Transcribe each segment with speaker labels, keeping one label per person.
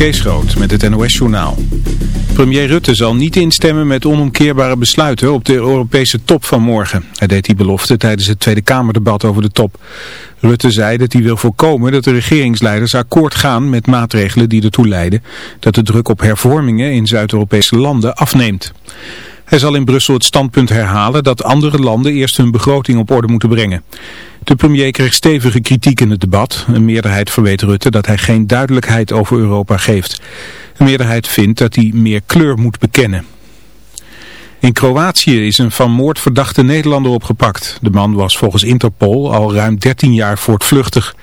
Speaker 1: Kees Groot met het NOS-journaal. Premier Rutte zal niet instemmen met onomkeerbare besluiten op de Europese top van morgen. Hij deed die belofte tijdens het Tweede Kamerdebat over de top. Rutte zei dat hij wil voorkomen dat de regeringsleiders akkoord gaan met maatregelen die ertoe leiden dat de druk op hervormingen in Zuid-Europese landen afneemt. Hij zal in Brussel het standpunt herhalen dat andere landen eerst hun begroting op orde moeten brengen. De premier kreeg stevige kritiek in het debat. Een meerderheid verweet Rutte dat hij geen duidelijkheid over Europa geeft. Een meerderheid vindt dat hij meer kleur moet bekennen. In Kroatië is een van moord verdachte Nederlander opgepakt. De man was volgens Interpol al ruim 13 jaar voortvluchtig.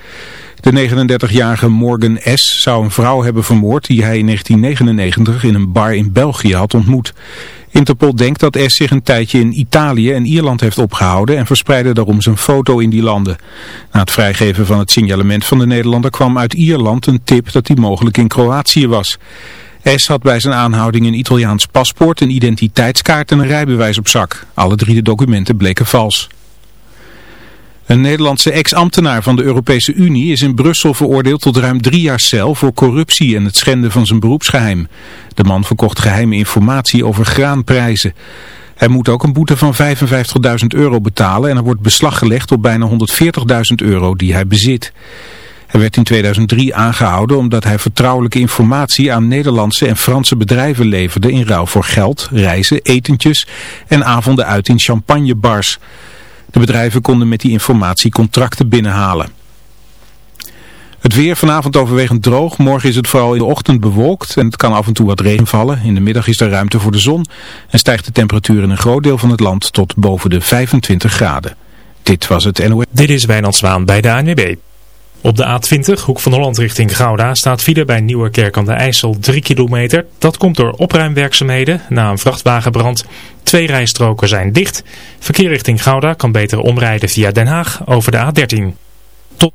Speaker 1: De 39-jarige Morgan S. zou een vrouw hebben vermoord die hij in 1999 in een bar in België had ontmoet. Interpol denkt dat S zich een tijdje in Italië en Ierland heeft opgehouden en verspreidde daarom zijn foto in die landen. Na het vrijgeven van het signalement van de Nederlander kwam uit Ierland een tip dat hij mogelijk in Kroatië was. S had bij zijn aanhouding een Italiaans paspoort, een identiteitskaart en een rijbewijs op zak. Alle drie de documenten bleken vals. Een Nederlandse ex-ambtenaar van de Europese Unie is in Brussel veroordeeld tot ruim drie jaar cel voor corruptie en het schenden van zijn beroepsgeheim. De man verkocht geheime informatie over graanprijzen. Hij moet ook een boete van 55.000 euro betalen en er wordt beslag gelegd op bijna 140.000 euro die hij bezit. Hij werd in 2003 aangehouden omdat hij vertrouwelijke informatie aan Nederlandse en Franse bedrijven leverde in ruil voor geld, reizen, etentjes en avonden uit in champagnebars. De bedrijven konden met die informatie contracten binnenhalen. Het weer vanavond overwegend droog. Morgen is het vooral in de ochtend bewolkt en het kan af en toe wat regen vallen. In de middag is er ruimte voor de zon en stijgt de temperatuur in een groot deel van het land tot boven de 25 graden. Dit was het NOS.
Speaker 2: Dit is Wijnand Zwaan bij de ANWB. Op de A20, hoek van Holland richting Gouda, staat file bij Nieuwerkerk aan de IJssel 3 kilometer. Dat komt door opruimwerkzaamheden na een vrachtwagenbrand. Twee rijstroken zijn dicht. Verkeer richting Gouda kan beter omrijden via Den Haag over de A13. Tot...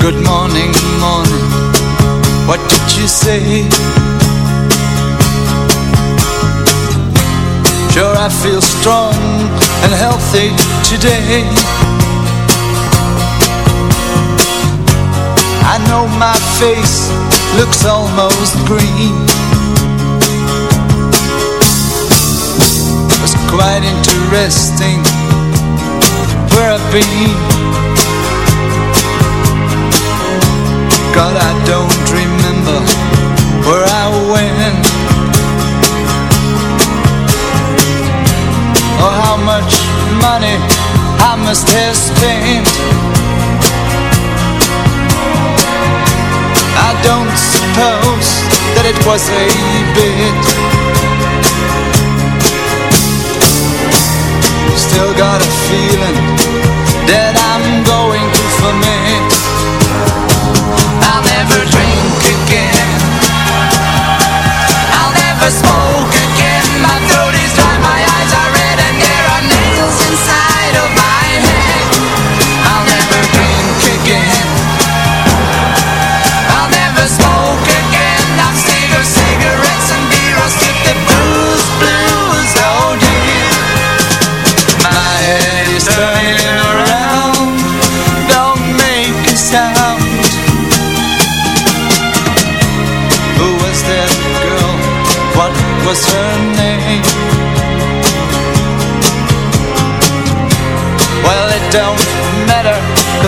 Speaker 3: Good morning, morning. What did you say? I feel strong and healthy today. I know my face looks almost green. It's quite interesting where I've been. God, I don't remember where I went money I must have spent. I don't suppose that it was a bit. Still got a feeling that I'm going to ferment. I'll never drink again. I'll never smoke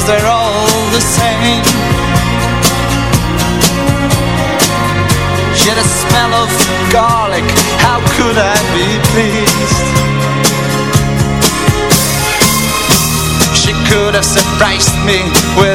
Speaker 3: cause they're all the same. Had a smell of garlic, how could I be pleased? She could have surprised me with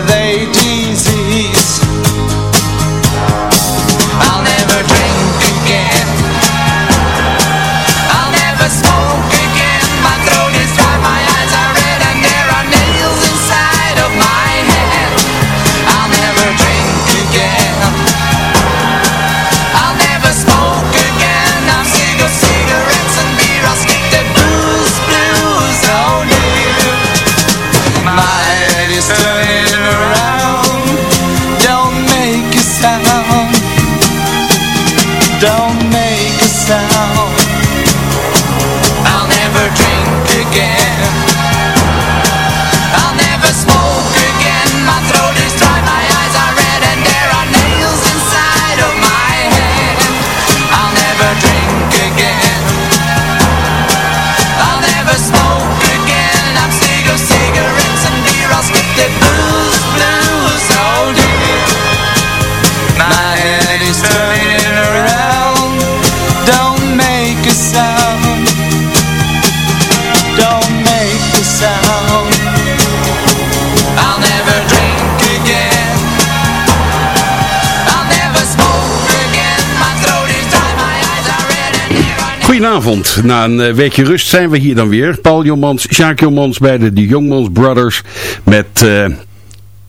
Speaker 4: Goedenavond. Na een eh, weekje rust zijn we hier dan weer. Paul Jomans, Sjaak Jomans bij de, de Jongmans Brothers met... Uh,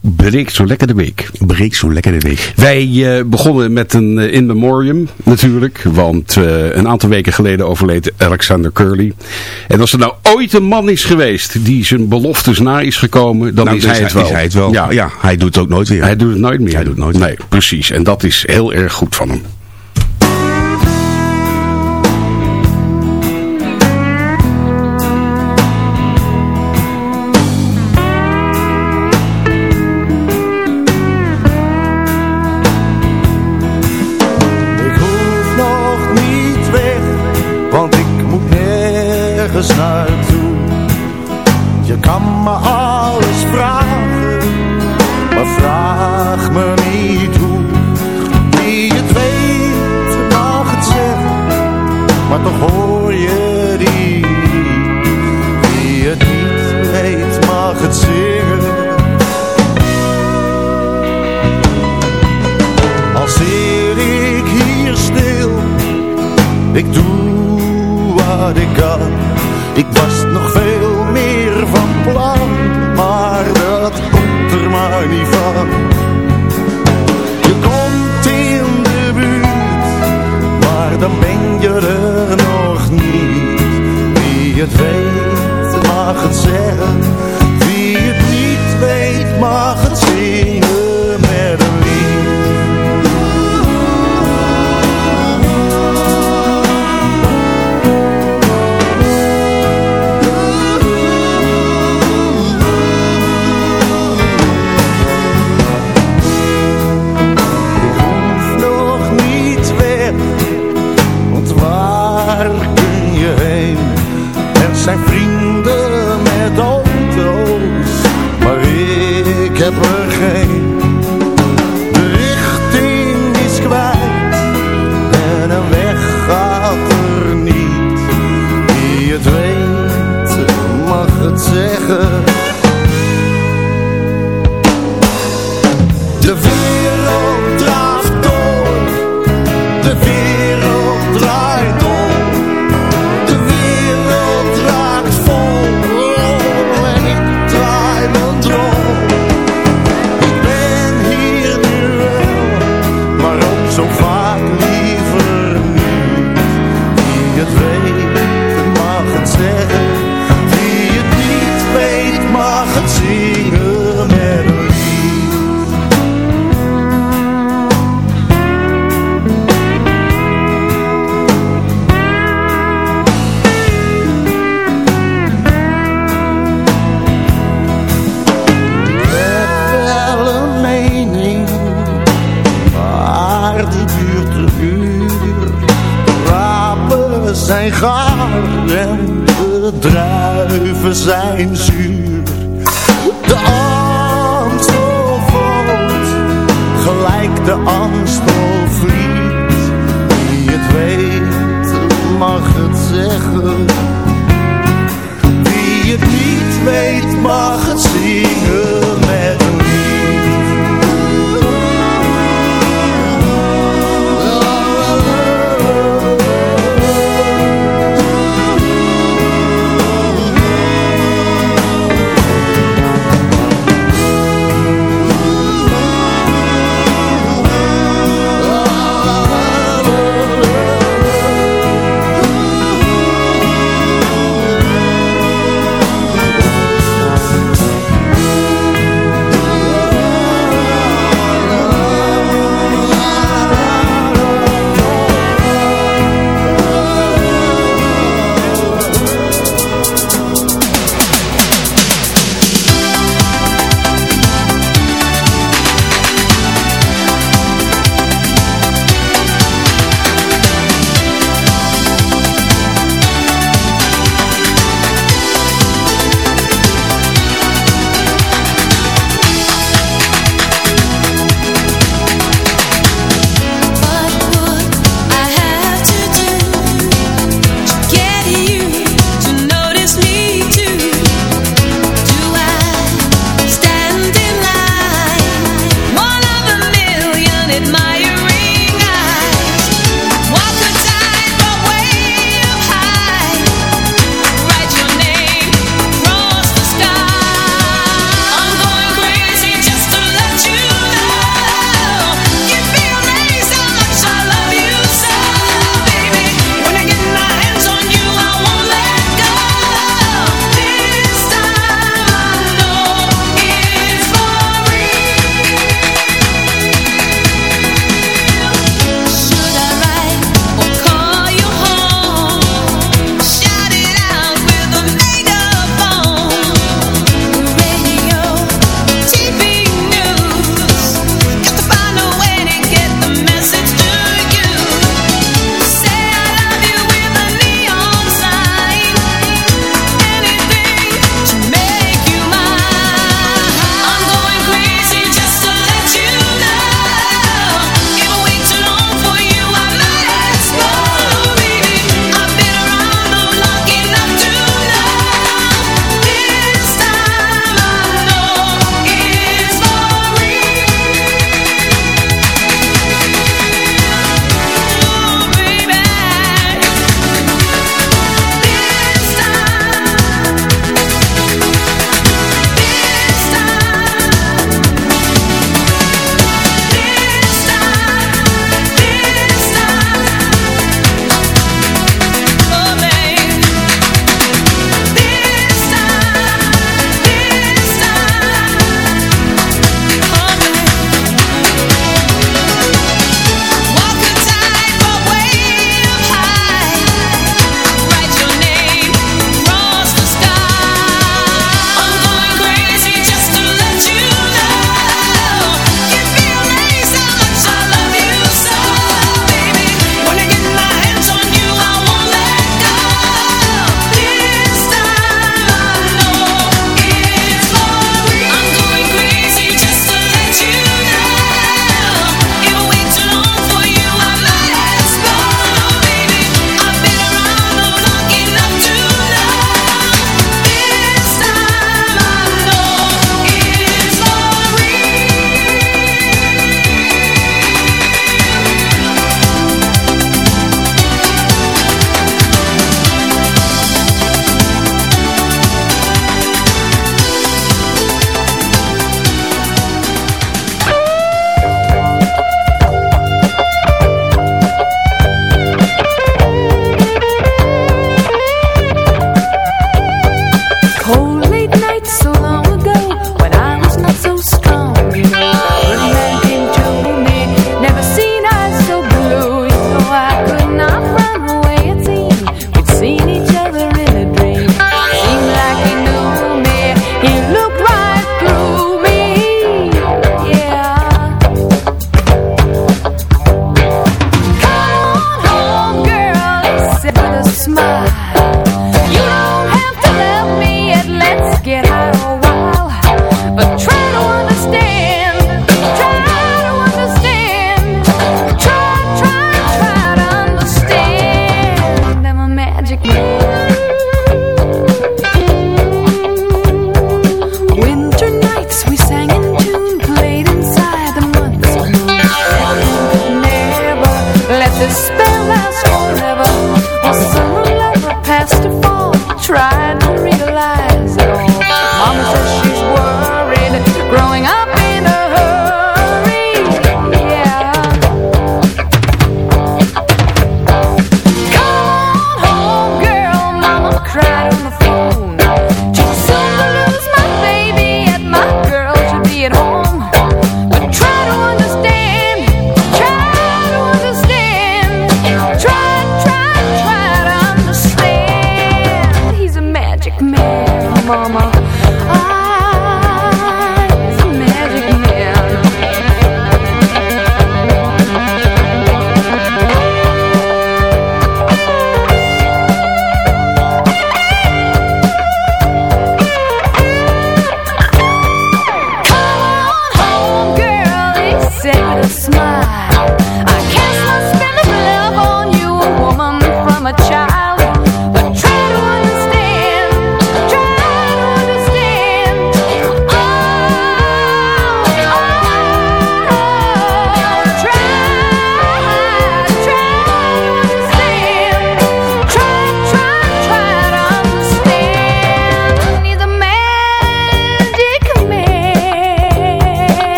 Speaker 4: Breek zo lekker de week.
Speaker 5: Breek zo lekker de week.
Speaker 4: Wij uh, begonnen met een uh, in memoriam natuurlijk. Want een aantal weken geleden overleed Alexander Curly. En als er nou ooit een man is geweest die zijn beloftes na is gekomen, dan
Speaker 5: nou,
Speaker 4: is, hij het wel.
Speaker 5: is hij het wel. Ja. ja, hij doet het ook nooit weer.
Speaker 4: Hij doet het nooit meer.
Speaker 5: Hij doet het nooit
Speaker 4: Nee, precies. En dat is heel erg goed van hem.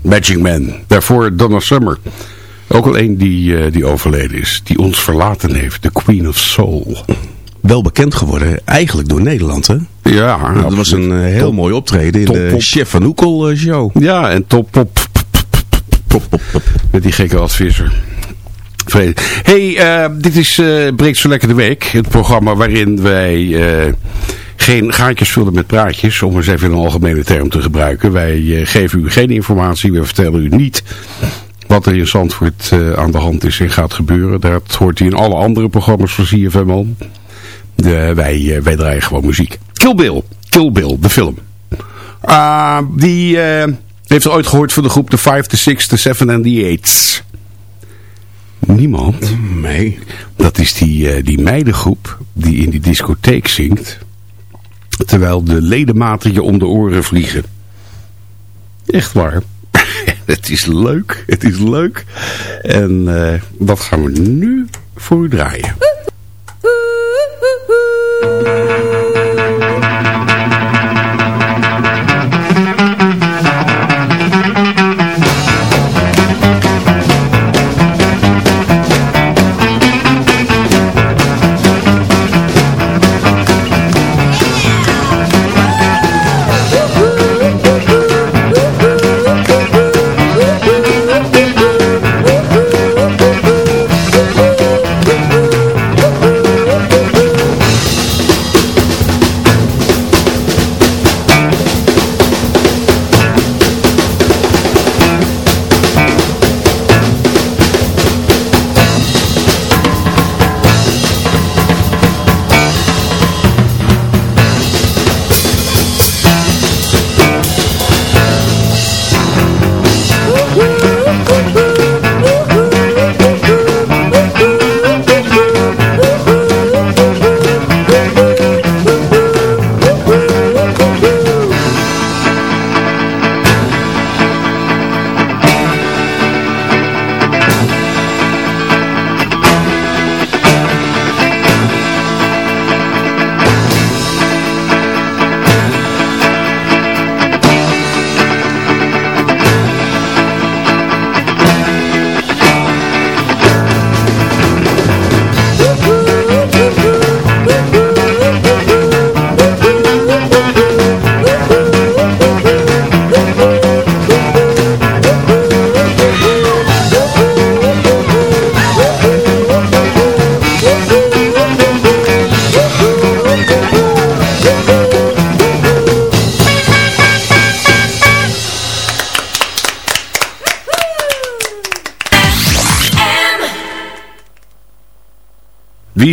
Speaker 6: Magic Man.
Speaker 7: Daarvoor Donna Summer. Ook al een die, eh, die overleden is. Die ons verlaten heeft. De Queen of Soul.
Speaker 5: Wel bekend geworden, eigenlijk door Nederland, hè?
Speaker 7: Ja,
Speaker 5: dat was een eh, heel
Speaker 7: Top.
Speaker 5: mooi optreden in
Speaker 7: Top
Speaker 5: de. Chef van Oekel eh, show.
Speaker 7: Ja, en top pop. Met die gekke advisser. Vrede. hey, dit is Breekt zo lekker de week. Het programma waarin wij geen gaatjes vullen met praatjes. Om eens even een algemene term te gebruiken. Wij eh, geven u geen informatie. We vertellen u niet wat er in Zandvoort eh, aan de hand is en gaat gebeuren. Dat hoort u in alle andere programma's van CFM al. De, wij, eh, wij draaien gewoon muziek. Kill Bill. Kill Bill, de film. Ah, die eh, heeft er ooit gehoord van de groep The 5, The 6, The 7 en The 8. Niemand?
Speaker 5: Nee.
Speaker 7: Dat is die, eh, die meidengroep die in die discotheek zingt. Terwijl de ledematen je om de oren vliegen. Echt waar. het is leuk. Het is leuk. En eh, dat gaan we nu voor u draaien.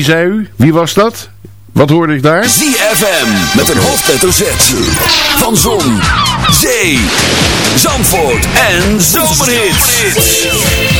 Speaker 7: wie zei u? Wie was dat? Wat hoorde ik daar?
Speaker 8: ZFM met een hoofdletter Z. Van Zon, Zee, Zandvoort en Zomerhits.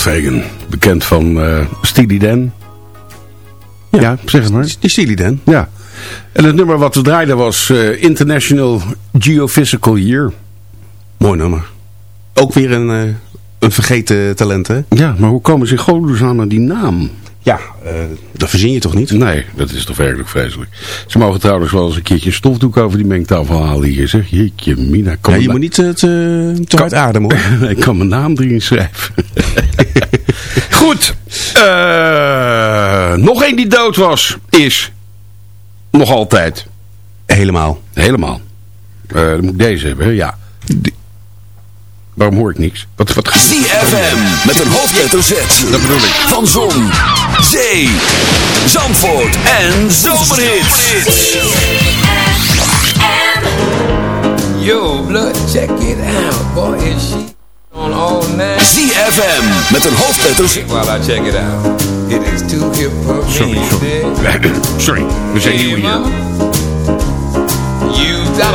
Speaker 7: Fagan, bekend van eh Steely Dan. Ja, zeg het maar.
Speaker 5: Die Steely Dan.
Speaker 7: Ja. En het nummer wat we draaiden was eh, International Geophysical Year.
Speaker 5: Mooi nummer. Ook weer een, eh, een vergeten talent, hè?
Speaker 7: Ja, maar hoe komen ze in godesnaam aan die naam?
Speaker 5: Ja, eh, dat verzin je toch niet?
Speaker 7: Nee, dat is toch werkelijk vreselijk. Ze mogen trouwens wel eens een keertje een stofdoek over die mengtafel halen hier. Zeg, jeetje mina. Kom
Speaker 5: Ja, je moet niet eh, te, te hard ademen, hoor.
Speaker 7: Ik kan mijn naam erin schrijven. Goed. Eh, nog één die dood was, is nog altijd.
Speaker 5: Helemaal.
Speaker 7: Helemaal. Dan moet ik deze hebben, hè? ja. Die- Waarom hoor ik niks? Wat, wat...
Speaker 8: ZFM met een hoofdletter Z.
Speaker 7: Dat bedoel ik.
Speaker 8: Van Zon, Zee, Zandvoort en Zomerhits.
Speaker 9: Yo, blood, check it out. Boy, is she on all night.
Speaker 8: ZFM met een hoofdletter Z.
Speaker 9: While I check it out. It is too hip for
Speaker 7: Sorry,
Speaker 9: me.
Speaker 7: sorry. sorry, we zijn nieuw hier.
Speaker 9: mama, you've got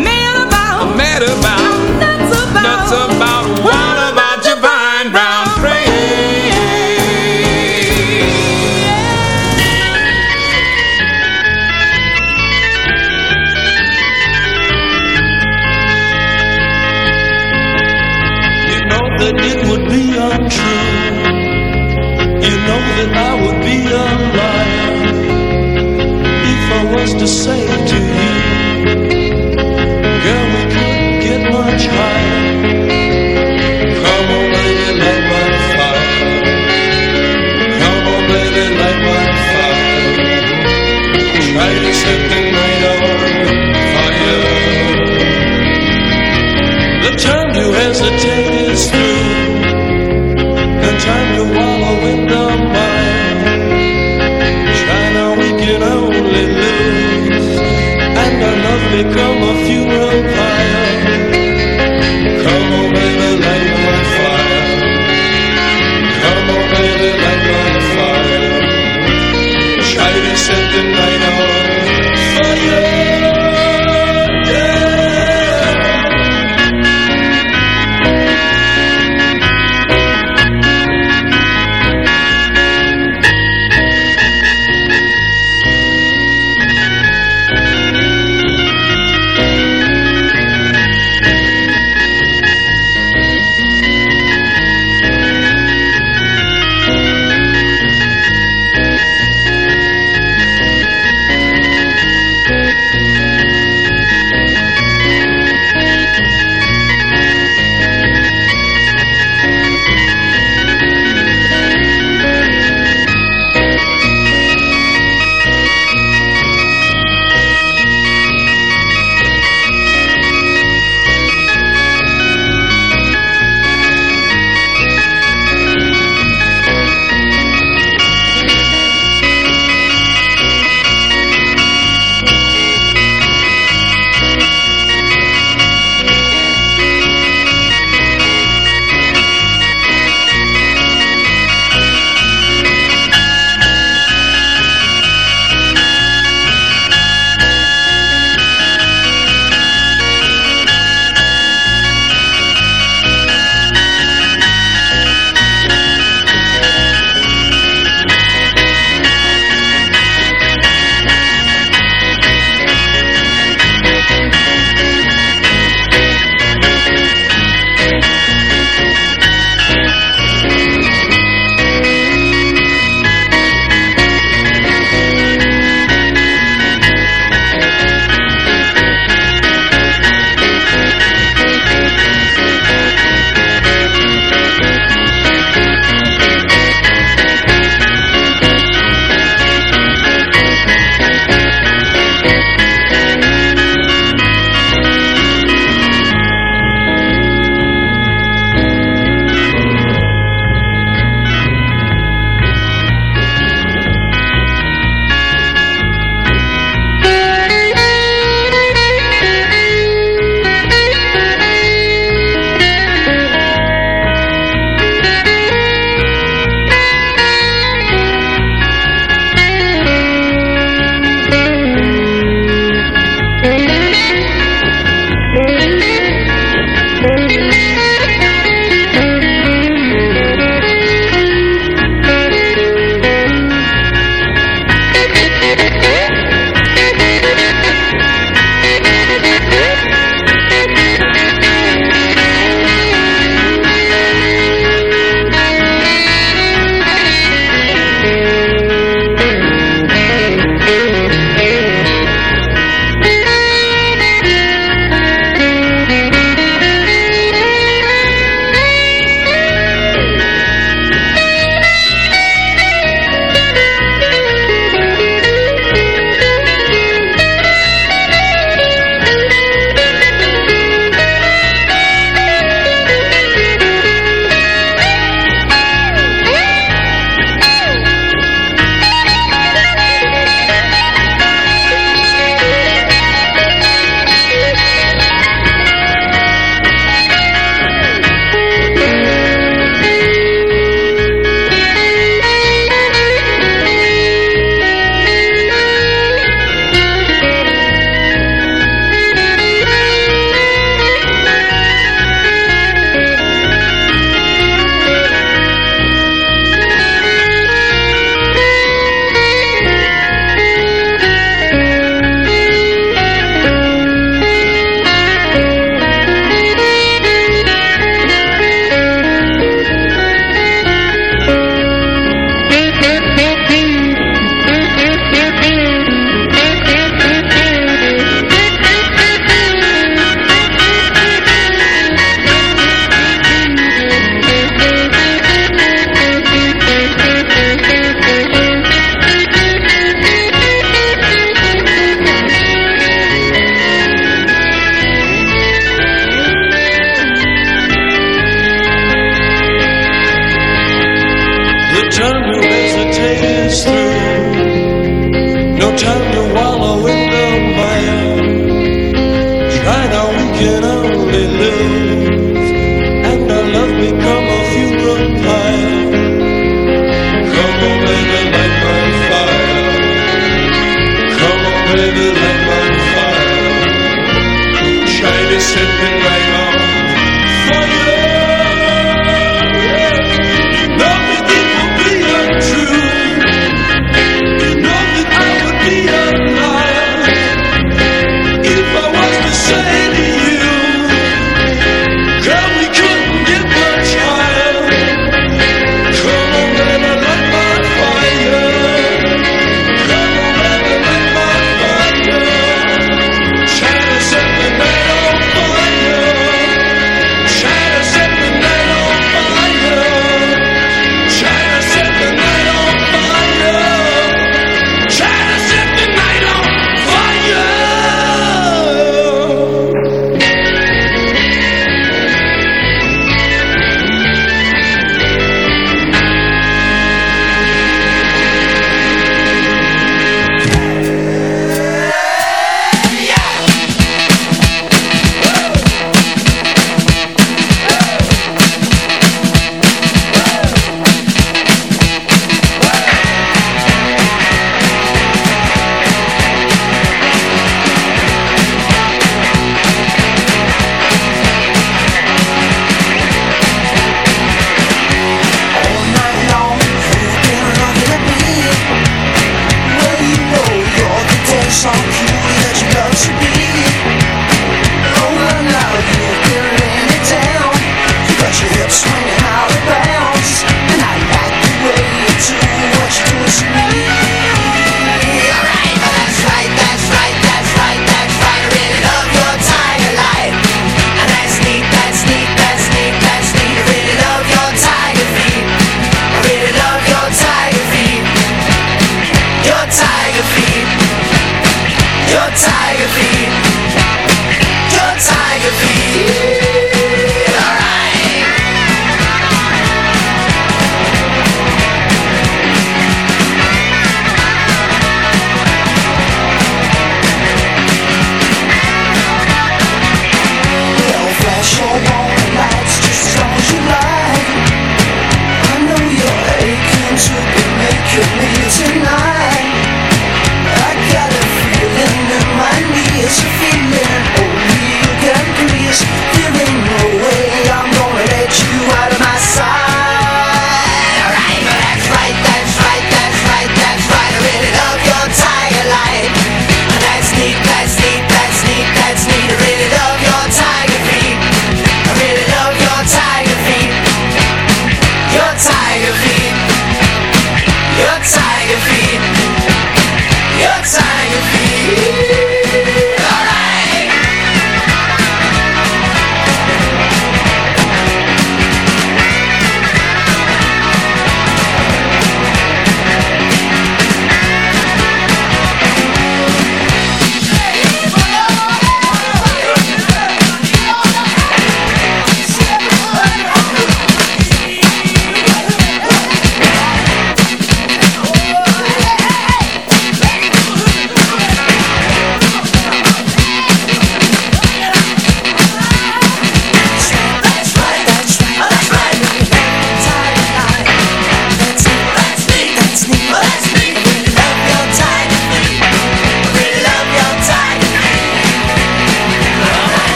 Speaker 10: was to say to you, girl, we couldn't get much higher. Come on, baby, light my fire. Come on, baby, light my fire. Try to set the night on fire. The time to hesitate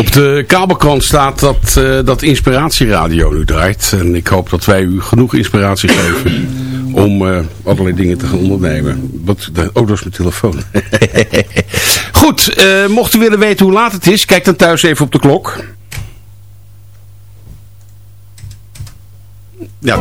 Speaker 7: Op de kabelkrant staat dat, eh, dat inspiratieradio nu draait. En ik hoop dat wij u genoeg inspiratie geven om eh, allerlei dingen te gaan ondernemen. Wat, oh, dat is mijn telefoon.
Speaker 3: Goed, eh, mocht u willen weten hoe laat het is, kijk dan thuis even op de klok. Ja.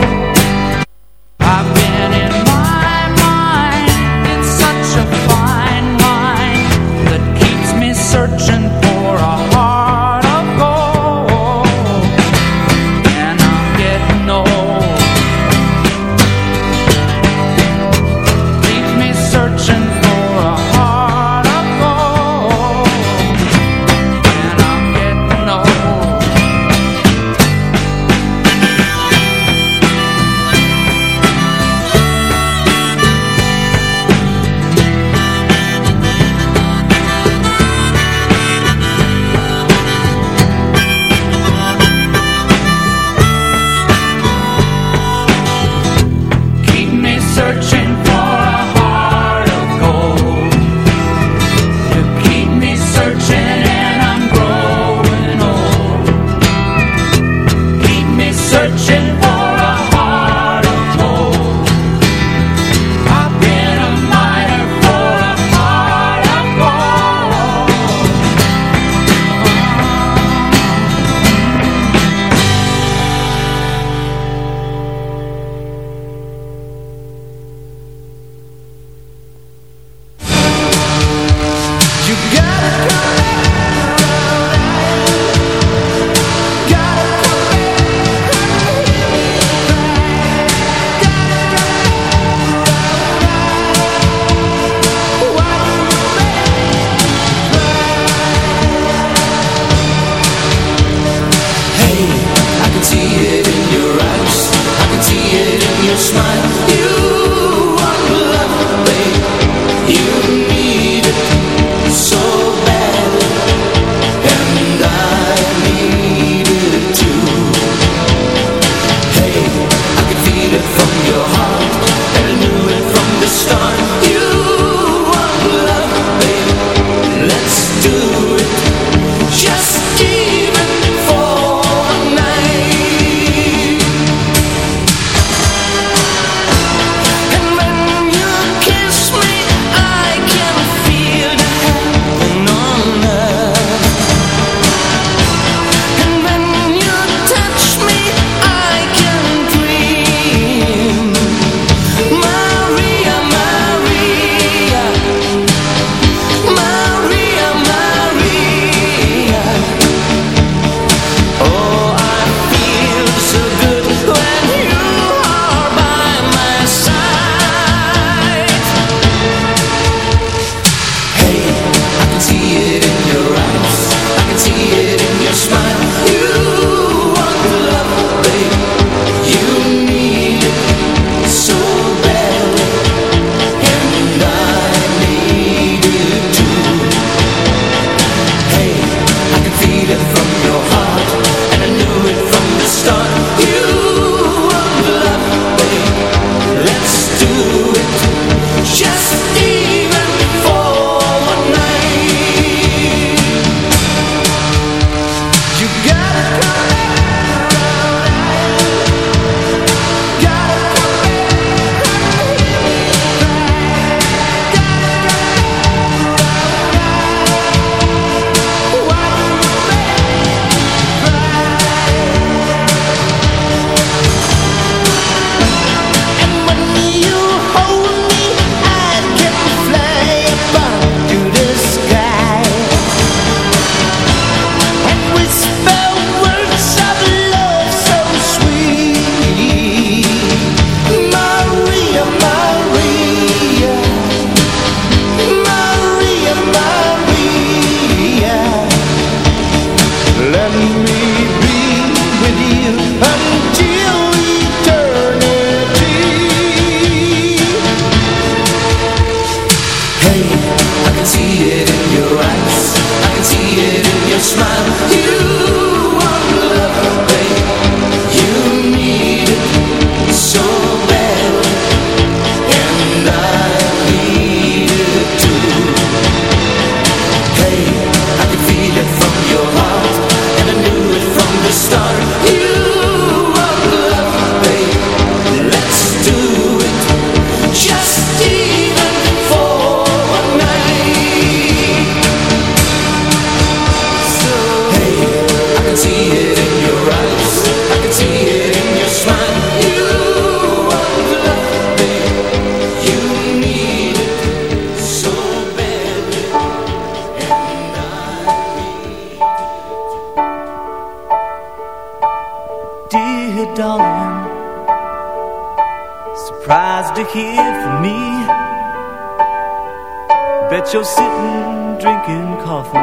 Speaker 11: You're sitting, drinking coffee,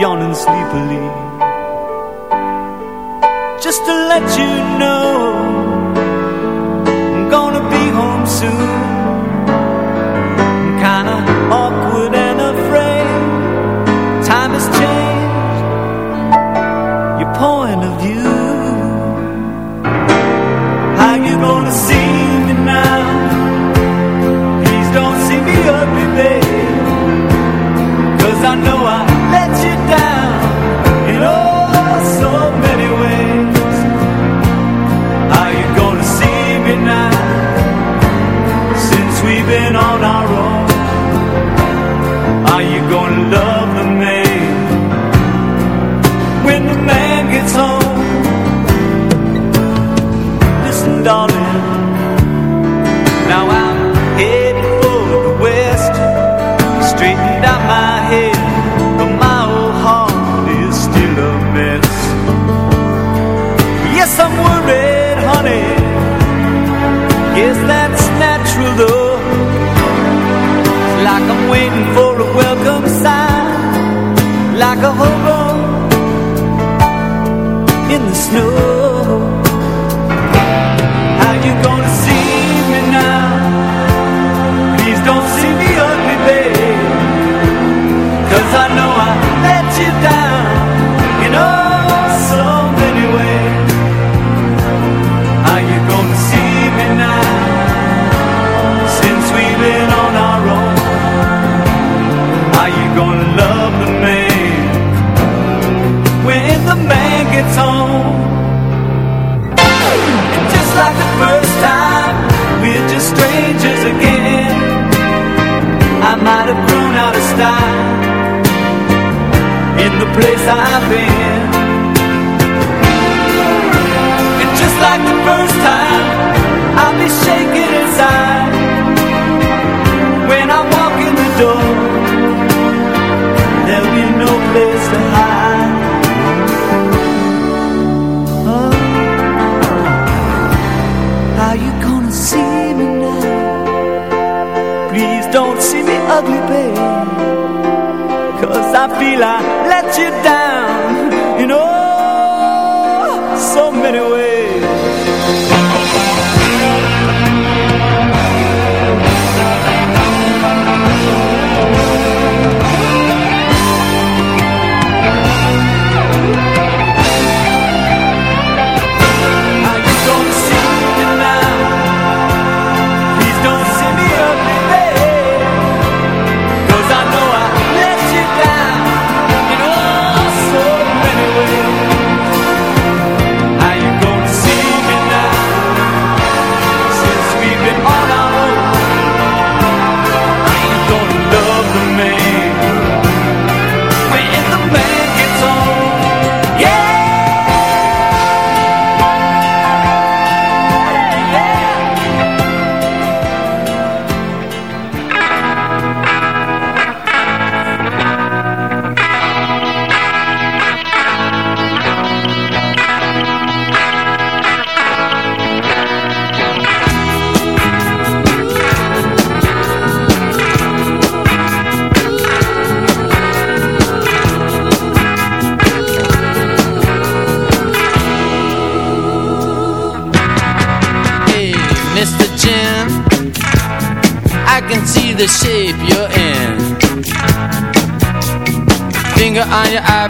Speaker 11: yawning sleepily. Just to let you know, I'm gonna be home soon. no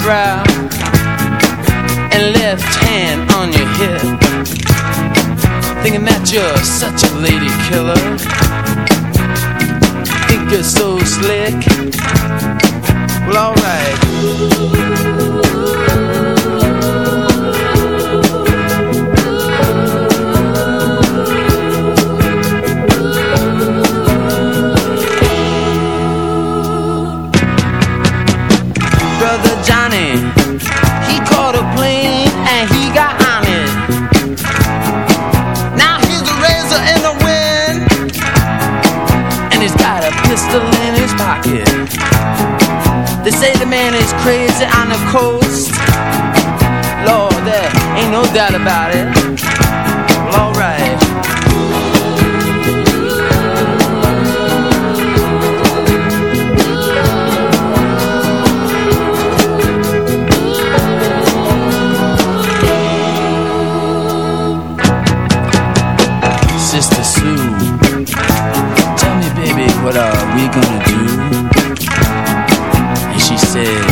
Speaker 3: eyebrow And left hand on your hip. Thinking that you're such Yeah.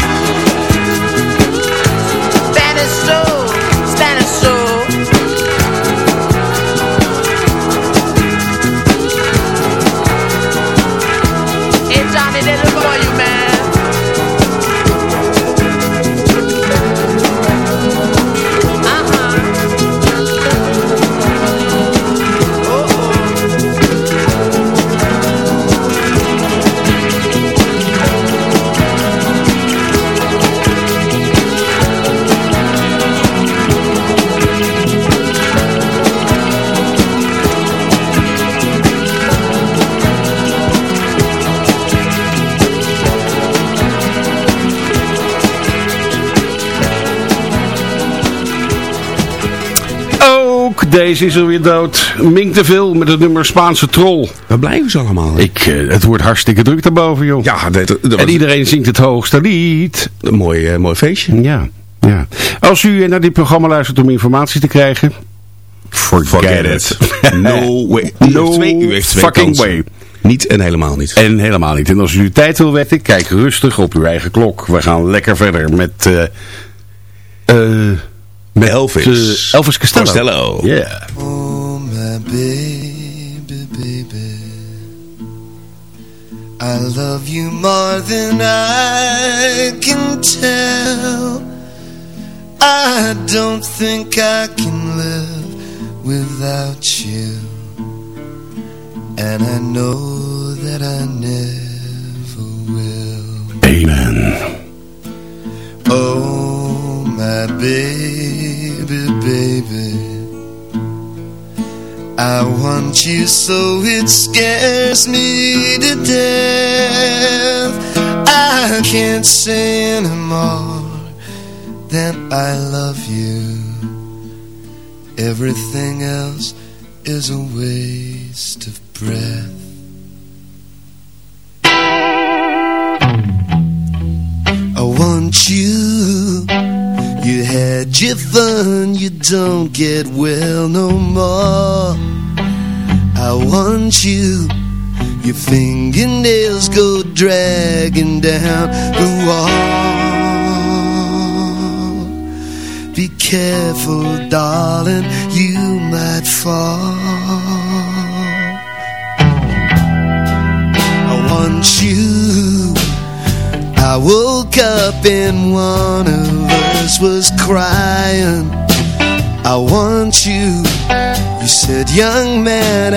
Speaker 7: Deze is alweer dood. Mink te veel met het nummer Spaanse Troll.
Speaker 5: Waar blijven ze allemaal? hè?
Speaker 7: Ik, eh, het wordt hartstikke druk daarboven, joh.
Speaker 5: Ja, dat, dat was
Speaker 7: En iedereen zingt het hoogste lied.
Speaker 5: een mooi, eh, mooi feestje.
Speaker 7: Ja, ja. Als u eh, naar dit programma luistert om informatie te krijgen... Forget, it.
Speaker 5: No way.
Speaker 7: No
Speaker 5: Twee- u heeft twee
Speaker 7: fucking
Speaker 5: kansen.
Speaker 7: way.
Speaker 5: Niet en helemaal niet.
Speaker 7: En helemaal niet. En als u tijd wil wetten, kijk rustig op uw eigen klok. We gaan lekker verder met... eh, met
Speaker 5: Elvis.
Speaker 7: eh, Elvis Costello.
Speaker 5: Costello.
Speaker 7: Yeah.
Speaker 12: Oh, my baby, baby. I love you more than I can tell. I don't think I can live without you. And I know that I never will.
Speaker 7: Amen.
Speaker 12: Oh, my baby, baby. I want you so it scares me to death. I can't say anymore that I love you. Everything else is a waste of breath. I want you. You had your fun, you don't get well no more. I want you. Your fingernails go dragging down the wall. Be careful, darling, you might fall. I want you. I woke up and one of was crying. I want you. You said, young man.